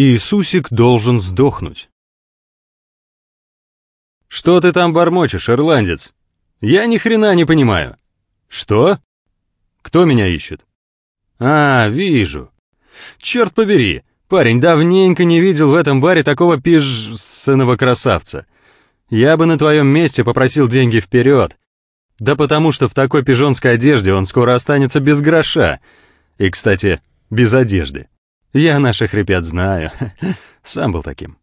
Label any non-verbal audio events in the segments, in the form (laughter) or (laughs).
Иисусик должен сдохнуть. «Что ты там бормочешь, ирландец? Я ни хрена не понимаю». «Что? Кто меня ищет?» «А, вижу. Черт побери, парень, давненько не видел в этом баре такого пижсыного красавца. Я бы на твоем месте попросил деньги вперед. Да потому что в такой пижонской одежде он скоро останется без гроша. И, кстати, без одежды. Я наших ребят знаю. (laughs) Сам был таким.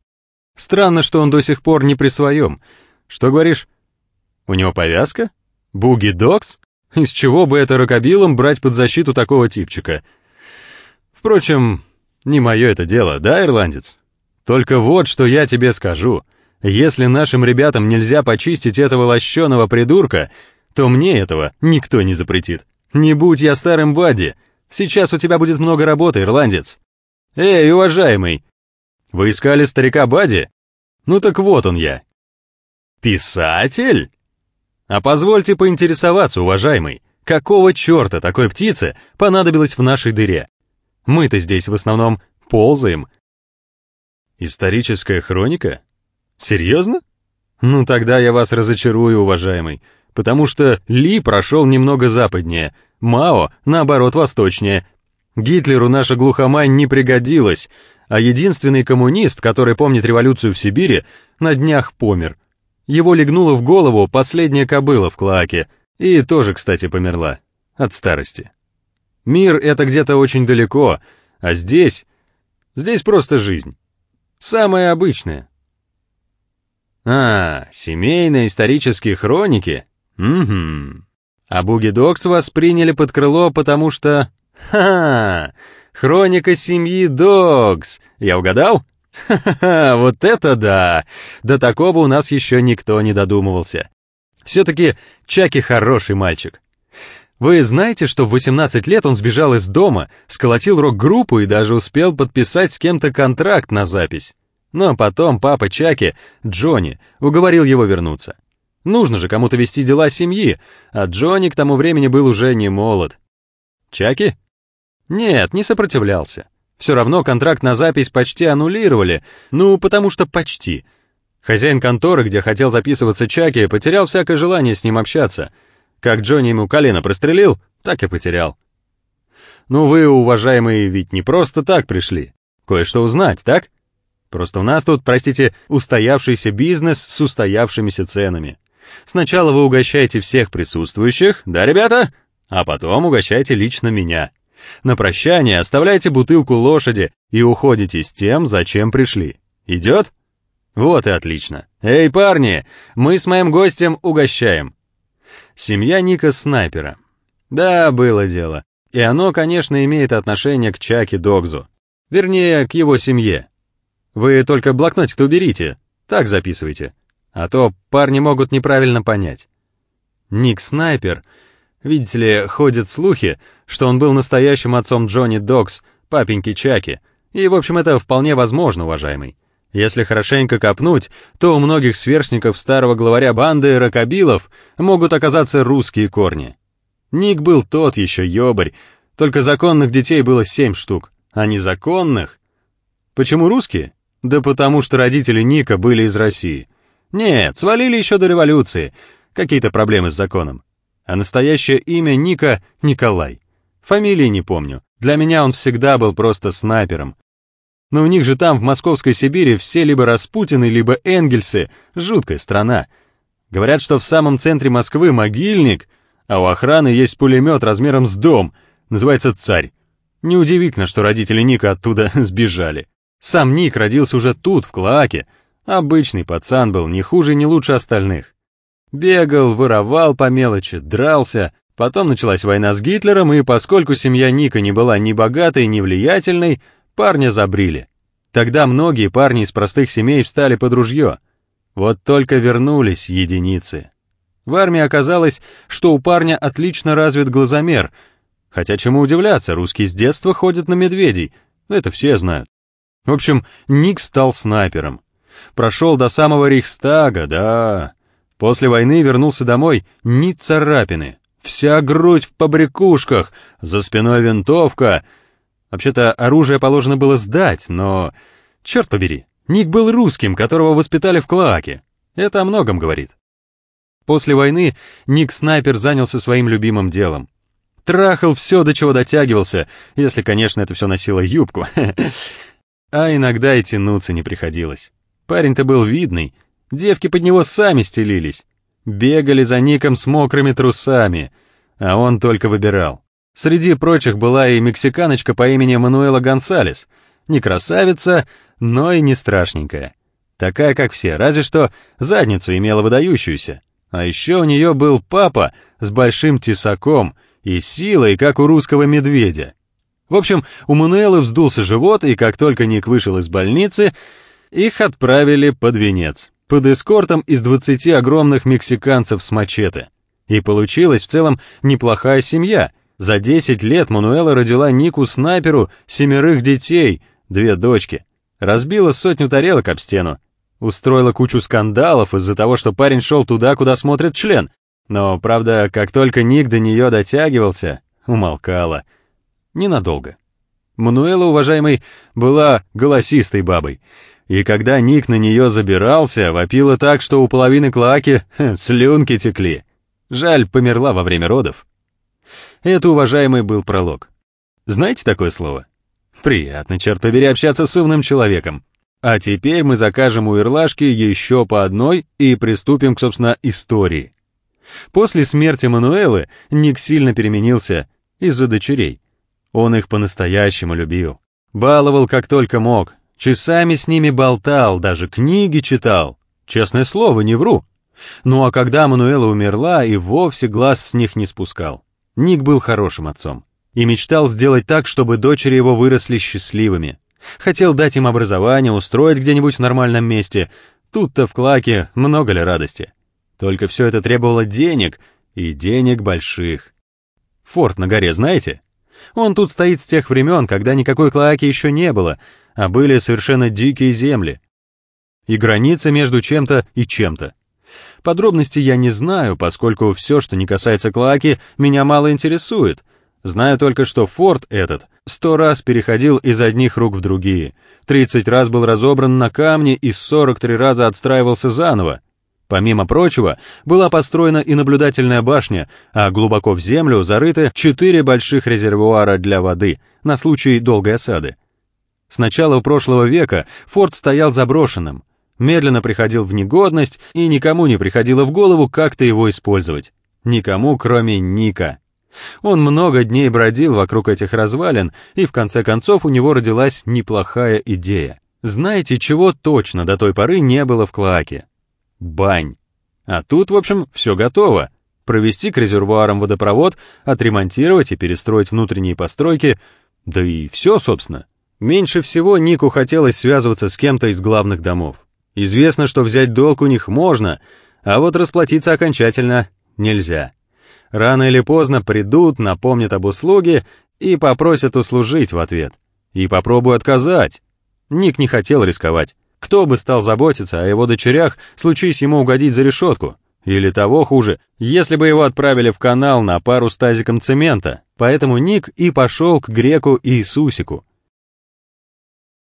Странно, что он до сих пор не при своем. Что говоришь? У него повязка? Буги Докс? Из чего бы это рокобилом брать под защиту такого типчика? Впрочем, не мое это дело, да, ирландец? Только вот что я тебе скажу. Если нашим ребятам нельзя почистить этого лощеного придурка, то мне этого никто не запретит. Не будь я старым Бадди. Сейчас у тебя будет много работы, ирландец. Эй, уважаемый, вы искали старика Бадди? Ну так вот он я. Писатель? А позвольте поинтересоваться, уважаемый, какого черта такой птице понадобилось в нашей дыре? Мы-то здесь в основном ползаем. Историческая хроника? Серьезно? Ну тогда я вас разочарую, уважаемый, потому что Ли прошел немного западнее, Мао, наоборот, восточнее. Гитлеру наша глухомань не пригодилась, а единственный коммунист, который помнит революцию в Сибири, на днях помер. Его легнула в голову последняя кобыла в клоаке, и тоже, кстати, померла. От старости. Мир — это где-то очень далеко, а здесь... Здесь просто жизнь. Самая обычная. А, семейные исторические хроники? Угу. А Буги Докс восприняли под крыло, потому что... Ха-ха! Хроника семьи Догс. Я угадал? Ха-ха-ха, вот это да! До такого у нас еще никто не додумывался. Все-таки Чаки хороший мальчик. Вы знаете, что в 18 лет он сбежал из дома, сколотил рок-группу и даже успел подписать с кем-то контракт на запись. Но потом папа Чаки, Джонни, уговорил его вернуться. Нужно же кому-то вести дела семьи, а Джонни к тому времени был уже не молод. Чаки? Нет, не сопротивлялся. Все равно контракт на запись почти аннулировали, ну, потому что почти. Хозяин конторы, где хотел записываться Чаки, потерял всякое желание с ним общаться. Как Джонни ему колено прострелил, так и потерял. Ну вы, уважаемые, ведь не просто так пришли. Кое-что узнать, так? Просто у нас тут, простите, устоявшийся бизнес с устоявшимися ценами. Сначала вы угощаете всех присутствующих, да, ребята? А потом угощайте лично меня. На прощание оставляйте бутылку лошади и уходите с тем, зачем пришли. Идет? Вот и отлично. Эй, парни, мы с моим гостем угощаем. Семья Ника Снайпера. Да, было дело. И оно, конечно, имеет отношение к Чаки Догзу. Вернее, к его семье. Вы только блокнотик-то уберите. Так записывайте. А то парни могут неправильно понять. Ник Снайпер — Видите ли, ходят слухи, что он был настоящим отцом Джонни Докс, папеньки Чаки. И, в общем, это вполне возможно, уважаемый. Если хорошенько копнуть, то у многих сверстников старого главаря банды Рокобилов могут оказаться русские корни. Ник был тот еще ёбарь, только законных детей было семь штук, а незаконных... Почему русские? Да потому что родители Ника были из России. Нет, свалили еще до революции, какие-то проблемы с законом. А настоящее имя Ника — Николай. Фамилии не помню. Для меня он всегда был просто снайпером. Но у них же там, в Московской Сибири, все либо Распутины, либо Энгельсы. Жуткая страна. Говорят, что в самом центре Москвы могильник, а у охраны есть пулемет размером с дом. Называется «Царь». Неудивительно, что родители Ника оттуда (laughs) сбежали. Сам Ник родился уже тут, в Клоаке. Обычный пацан был, не хуже, не лучше остальных. Бегал, воровал по мелочи, дрался. Потом началась война с Гитлером, и поскольку семья Ника не была ни богатой, ни влиятельной, парня забрили. Тогда многие парни из простых семей встали под ружье. Вот только вернулись единицы. В армии оказалось, что у парня отлично развит глазомер. Хотя чему удивляться, русские с детства ходят на медведей, это все знают. В общем, Ник стал снайпером. Прошел до самого Рейхстага, да, После войны вернулся домой ни царапины. Вся грудь в побрякушках, за спиной винтовка. Вообще-то оружие положено было сдать, но Черт побери, Ник был русским, которого воспитали в Клоаке. Это о многом говорит. После войны Ник-снайпер занялся своим любимым делом. Трахал все, до чего дотягивался, если, конечно, это все носило юбку. (laughs) А иногда и тянуться не приходилось. Парень-то был видный, девки под него сами стелились. Бегали за Ником с мокрыми трусами, а он только выбирал. Среди прочих была и мексиканочка по имени Мануэла Гонсалес. Не красавица, но и не страшненькая. Такая, как все, разве что задницу имела выдающуюся. А еще у нее был папа с большим тесаком и силой, как у русского медведя. В общем, у Мануэлы вздулся живот, и как только Ник вышел из больницы, их отправили под венец, под эскортом из 20 огромных мексиканцев с мачете. И получилась в целом неплохая семья. За 10 лет Мануэла родила Нику снайперу семерых детей, две дочки. Разбила сотню тарелок об стену, Устроила кучу скандалов из-за того, что парень шел туда, куда смотрит член. Но, правда, как только Ник до нее дотягивался, умолкала. Ненадолго. Мануэла, уважаемый, была голосистой бабой. И когда Ник на нее забирался, вопила так, что у половины клаки (laughs) слюнки текли. Жаль, померла во время родов. Это, уважаемый, был пролог. Знаете такое слово? Приятно, черт побери, общаться с умным человеком. А теперь мы закажем у Ирлашки еще по одной и приступим к, собственно, истории. После смерти Мануэлы Ник сильно переменился из-за дочерей. Он их по-настоящему любил. Баловал как только мог, часами с ними болтал, даже книги читал. Честное слово, не вру. Ну а когда Мануэла умерла, и вовсе глаз с них не спускал. Ник был хорошим отцом и мечтал сделать так, чтобы дочери его выросли счастливыми. Хотел дать им образование, устроить где-нибудь в нормальном месте. Тут-то в Клаке много ли радости. Только все это требовало денег, и денег больших. Форт на горе знаете? Он тут стоит с тех времен, когда никакой Клоаки еще не было, а были совершенно дикие земли. И граница между чем-то и чем-то. Подробности я не знаю, поскольку все, что не касается Клоаки, меня мало интересует — Знаю только, что форт этот сто раз переходил из одних рук в другие, тридцать раз был разобран на камни и сорок три раза отстраивался заново. Помимо прочего, была построена и наблюдательная башня, а глубоко в землю зарыты четыре больших резервуара для воды на случай долгой осады. С начала прошлого века форт стоял заброшенным, медленно приходил в негодность, и никому не приходило в голову как-то его использовать. Никому, кроме Ника. Он много дней бродил вокруг этих развалин, и в конце концов у него родилась неплохая идея. Знаете, чего точно до той поры не было в Клоаке? Бань. А тут, в общем, все готово. Провести к резервуарам водопровод, отремонтировать и перестроить внутренние постройки, да и все, собственно. Меньше всего Нику хотелось связываться с кем-то из главных домов. Известно, что взять долг у них можно, а вот расплатиться окончательно нельзя. Рано или поздно придут, напомнят об услуге и попросят услужить в ответ. И попробую отказать. Ник не хотел рисковать. Кто бы стал заботиться о его дочерях, случись ему угодить за решетку? Или того хуже, если бы его отправили в канал на пару с тазиком цемента. Поэтому Ник и пошел к греку Иисусику.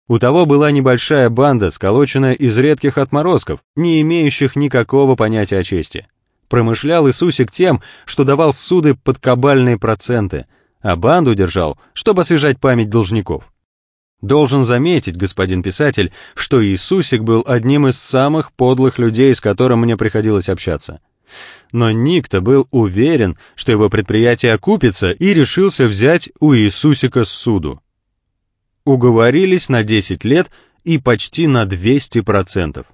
У того была небольшая банда, сколоченная из редких отморозков, не имеющих никакого понятия о чести. Промышлял Иисусик тем, что давал суды под кабальные проценты, а банду держал, чтобы освежать память должников. Должен заметить, господин писатель, что Иисусик был одним из самых подлых людей, с которым мне приходилось общаться. Но Никто был уверен, что его предприятие окупится, и решился взять у Иисусика суду. Уговорились на 10 лет и почти на 200%.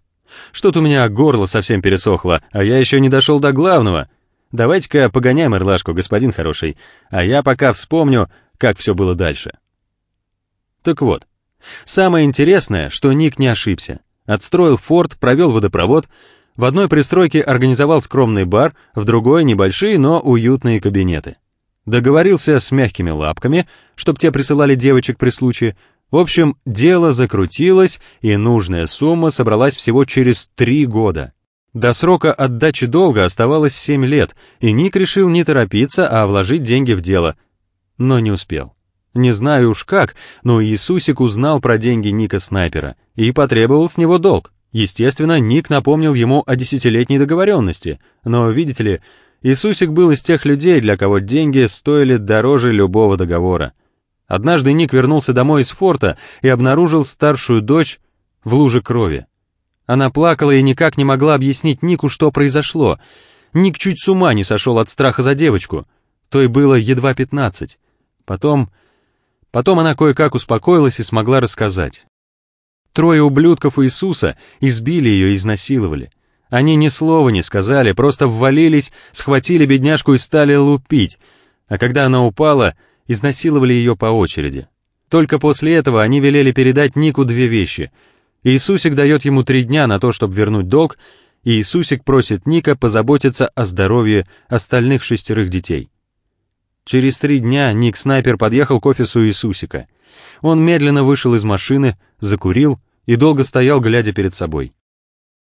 Что-то у меня горло совсем пересохло, а я еще не дошел до главного. Давайте-ка погоняем ирлашку, господин хороший, а я пока вспомню, как все было дальше. Так вот, самое интересное, что Ник не ошибся. Отстроил форт, провел водопровод, в одной пристройке организовал скромный бар, в другой небольшие, но уютные кабинеты. Договорился с мягкими лапками, чтоб те присылали девочек при случае, в общем, дело закрутилось, и нужная сумма собралась всего через три года. До срока отдачи долга оставалось семь лет, и Ник решил не торопиться, а вложить деньги в дело. Но не успел. Не знаю уж как, но Иисусик узнал про деньги Ника Снайпера и потребовал с него долг. Естественно, Ник напомнил ему о десятилетней договоренности, но, видите ли, Иисусик был из тех людей, для кого деньги стоили дороже любого договора. Однажды Ник вернулся домой из форта и обнаружил старшую дочь в луже крови. Она плакала и никак не могла объяснить Нику, что произошло. Ник чуть с ума не сошел от страха за девочку. Той было едва пятнадцать. Потом... Потом она кое-как успокоилась и смогла рассказать. Трое ублюдков Иисуса избили ее и изнасиловали. Они ни слова не сказали, просто ввалились, схватили бедняжку и стали лупить. А когда она упала, изнасиловали ее по очереди. Только после этого они велели передать Нику две вещи. Иисусик дает ему три дня на то, чтобы вернуть долг, и Иисусик просит Ника позаботиться о здоровье остальных шестерых детей. Через три дня Ник-снайпер подъехал к офису Иисусика. Он медленно вышел из машины, закурил и долго стоял, глядя перед собой.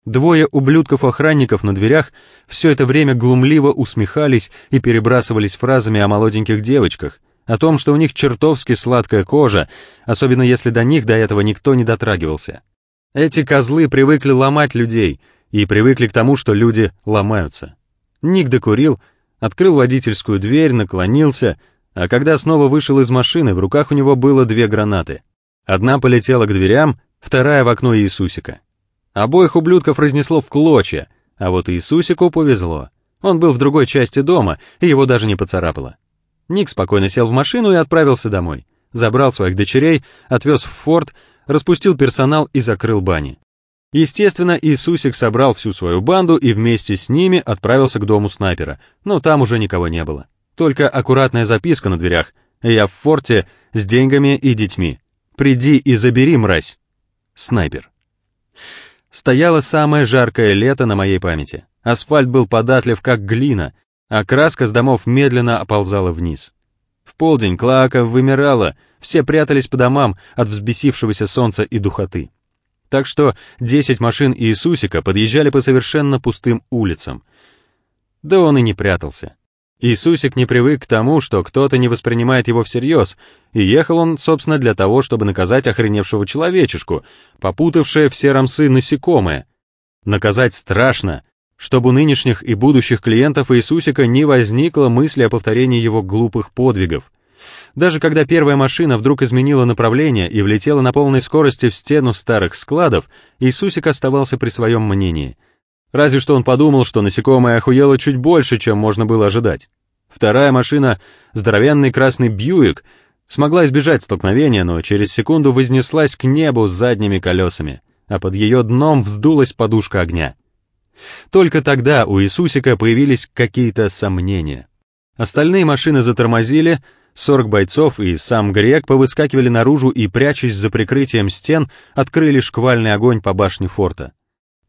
Двое ублюдков-охранников на дверях все это время глумливо усмехались и перебрасывались фразами о молоденьких девочках, о том, что у них чертовски сладкая кожа, особенно если до них до этого никто не дотрагивался. Эти козлы привыкли ломать людей и привыкли к тому, что люди ломаются. Ник докурил, открыл водительскую дверь, наклонился, а когда снова вышел из машины, в руках у него было две гранаты. Одна полетела к дверям, вторая в окно Иисусика. Обоих ублюдков разнесло в клочья, а вот Иисусику повезло. Он был в другой части дома, и его даже не поцарапало. Ник спокойно сел в машину и отправился домой. Забрал своих дочерей, отвез в форт, распустил персонал и закрыл бани. Естественно, Иисусик собрал всю свою банду и вместе с ними отправился к дому снайпера, но там уже никого не было. Только аккуратная записка на дверях. «Я в форте с деньгами и детьми. Приди и забери, мразь». Снайпер. Стояло самое жаркое лето на моей памяти. Асфальт был податлив, как глина, а краска с домов медленно оползала вниз. В полдень Клаака вымирала, все прятались по домам от взбесившегося солнца и духоты. Так что 10 машин Иисусика подъезжали по совершенно пустым улицам. Да он и не прятался. Иисусик не привык к тому, что кто-то не воспринимает его всерьез, и ехал он, собственно, для того, чтобы наказать охреневшего человечешку, попутавшее в сером сы насекомое. Наказать страшно, чтобы у нынешних и будущих клиентов Иисусика не возникло мысли о повторении его глупых подвигов. Даже когда первая машина вдруг изменила направление и влетела на полной скорости в стену старых складов, Иисусик оставался при своем мнении. Разве что он подумал, что насекомое охуело чуть больше, чем можно было ожидать. Вторая машина, здоровенный красный Бьюик, смогла избежать столкновения, но через секунду вознеслась к небу с задними колесами, а под ее дном вздулась подушка огня. Только тогда у Иисусика появились какие-то сомнения. Остальные машины затормозили, 40 бойцов и сам Грек повыскакивали наружу и, прячась за прикрытием стен, открыли шквальный огонь по башне форта.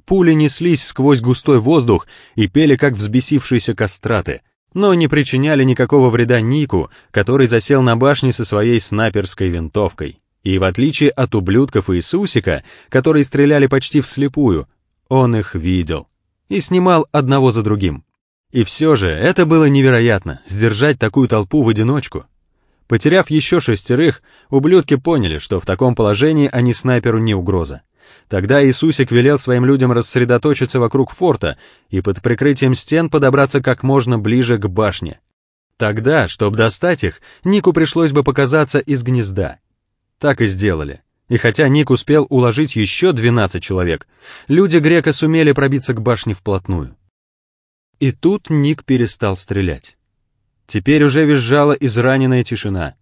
Пули неслись сквозь густой воздух и пели, как взбесившиеся кастраты, но не причиняли никакого вреда Нику, который засел на башне со своей снайперской винтовкой. И в отличие от ублюдков Иисусика, которые стреляли почти вслепую, он их видел и снимал одного за другим. И все же это было невероятно, сдержать такую толпу в одиночку. Потеряв еще шестерых, ублюдки поняли, что в таком положении они снайперу не угроза. Тогда Иисусик велел своим людям рассредоточиться вокруг форта и под прикрытием стен подобраться как можно ближе к башне. Тогда, чтобы достать их, Нику пришлось бы показаться из гнезда. Так и сделали. И хотя Ник успел уложить еще 12 человек, люди Грека сумели пробиться к башне вплотную. И тут Ник перестал стрелять. Теперь уже визжала израненная тишина.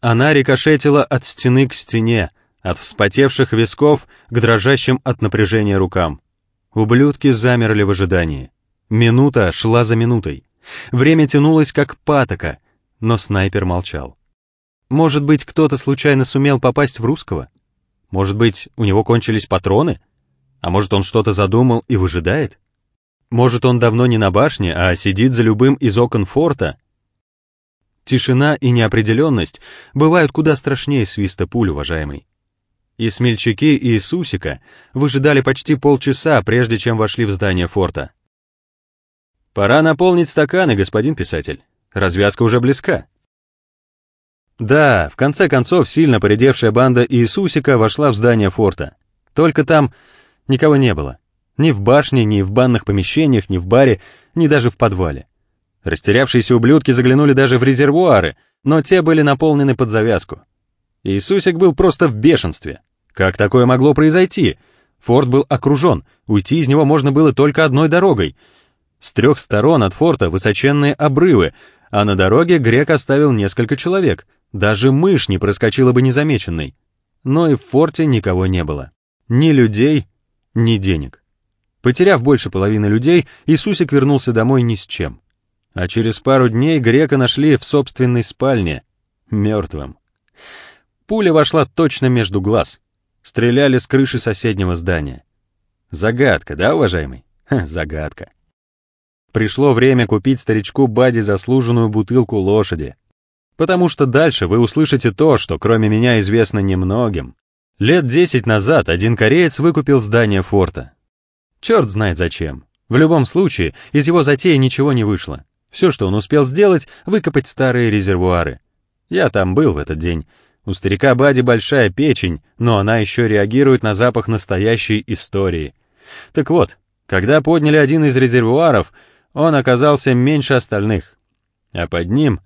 Она рикошетила от стены к стене, от вспотевших висков к дрожащим от напряжения рукам. Ублюдки замерли в ожидании. Минута шла за минутой. Время тянулось как патока, но снайпер молчал. Может быть, кто-то случайно сумел попасть в русского? Может быть, у него кончились патроны? А может, он что-то задумал и выжидает? Может, он давно не на башне, а сидит за любым из окон форта? Тишина и неопределенность бывают куда страшнее свиста пуль, уважаемый. И смельчаки Иисусика выжидали почти полчаса, прежде чем вошли в здание форта. «Пора наполнить стаканы, господин писатель. Развязка уже близка». Да, в конце концов, сильно поредевшая банда Иисусика вошла в здание форта. Только там никого не было. Ни в башне, ни в банных помещениях, ни в баре, ни даже в подвале. Растерявшиеся ублюдки заглянули даже в резервуары, но те были наполнены под завязку. Иисусик был просто в бешенстве. Как такое могло произойти? Форт был окружен, уйти из него можно было только одной дорогой. С трех сторон от форта высоченные обрывы, а на дороге грек оставил несколько человек. Даже мышь не проскочила бы незамеченной. Но и в форте никого не было. Ни людей, ни денег. Потеряв больше половины людей, Иисусик вернулся домой ни с чем. А через пару дней грека нашли в собственной спальне, мертвым. Пуля вошла точно между глаз. Стреляли с крыши соседнего здания. Загадка, да, уважаемый? Ха, загадка. Пришло время купить старичку Бади заслуженную бутылку лошади. Потому что дальше вы услышите то, что кроме меня известно немногим. Лет десять назад один кореец выкупил здание форта. Черт знает зачем. В любом случае, из его затеи ничего не вышло. Все, что он успел сделать, выкопать старые резервуары. Я там был в этот день. У старика Бади большая печень, но она еще реагирует на запах настоящей истории. Так вот, когда подняли один из резервуаров, он оказался меньше остальных. А под ним...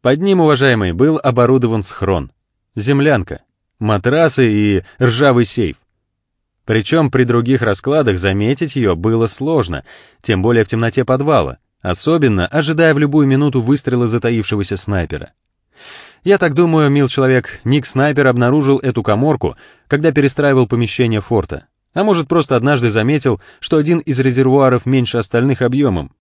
Под ним, уважаемый, был оборудован схрон. Землянка, матрасы и ржавый сейф. Причем при других раскладах заметить ее было сложно, тем более в темноте подвала, особенно ожидая в любую минуту выстрела затаившегося снайпера. Я так думаю, мил человек, Ник Снайпер обнаружил эту коморку, когда перестраивал помещение форта. А может, просто однажды заметил, что один из резервуаров меньше остальных объемом.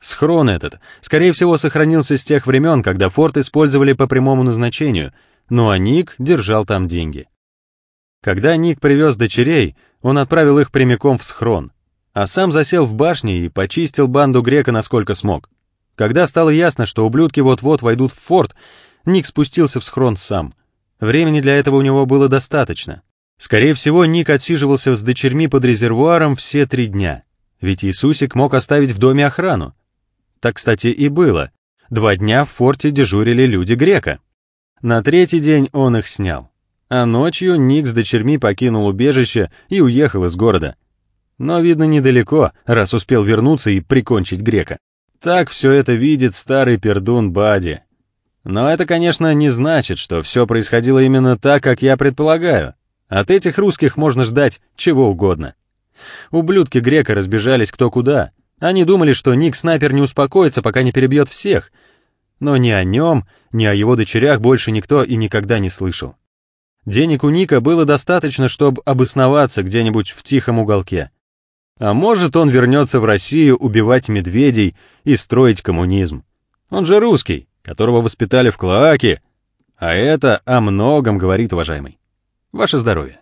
Схрон этот, скорее всего, сохранился с тех времен, когда форт использовали по прямому назначению, ну а Ник держал там деньги. Когда Ник привез дочерей, он отправил их прямиком в схрон, а сам засел в башне и почистил банду грека насколько смог. Когда стало ясно, что ублюдки вот-вот войдут в форт, Ник спустился в схрон сам. Времени для этого у него было достаточно. Скорее всего, Ник отсиживался с дочерьми под резервуаром все три дня. Ведь Иисусик мог оставить в доме охрану. Так, кстати, и было. Два дня в форте дежурили люди грека. На третий день он их снял. А ночью Ник с дочерьми покинул убежище и уехал из города. Но, видно, недалеко, раз успел вернуться и прикончить грека. Так все это видит старый пердун Бади. Но это, конечно, не значит, что все происходило именно так, как я предполагаю. От этих русских можно ждать чего угодно. Ублюдки грека разбежались кто куда. Они думали, что Ник Снайпер не успокоится, пока не перебьет всех. Но ни о нем, ни о его дочерях больше никто и никогда не слышал. Денег у Ника было достаточно, чтобы обосноваться где-нибудь в тихом уголке. А может, он вернется в Россию убивать медведей и строить коммунизм. Он же русский, которого воспитали в Клоаке. А это о многом говорит, уважаемый. Ваше здоровье.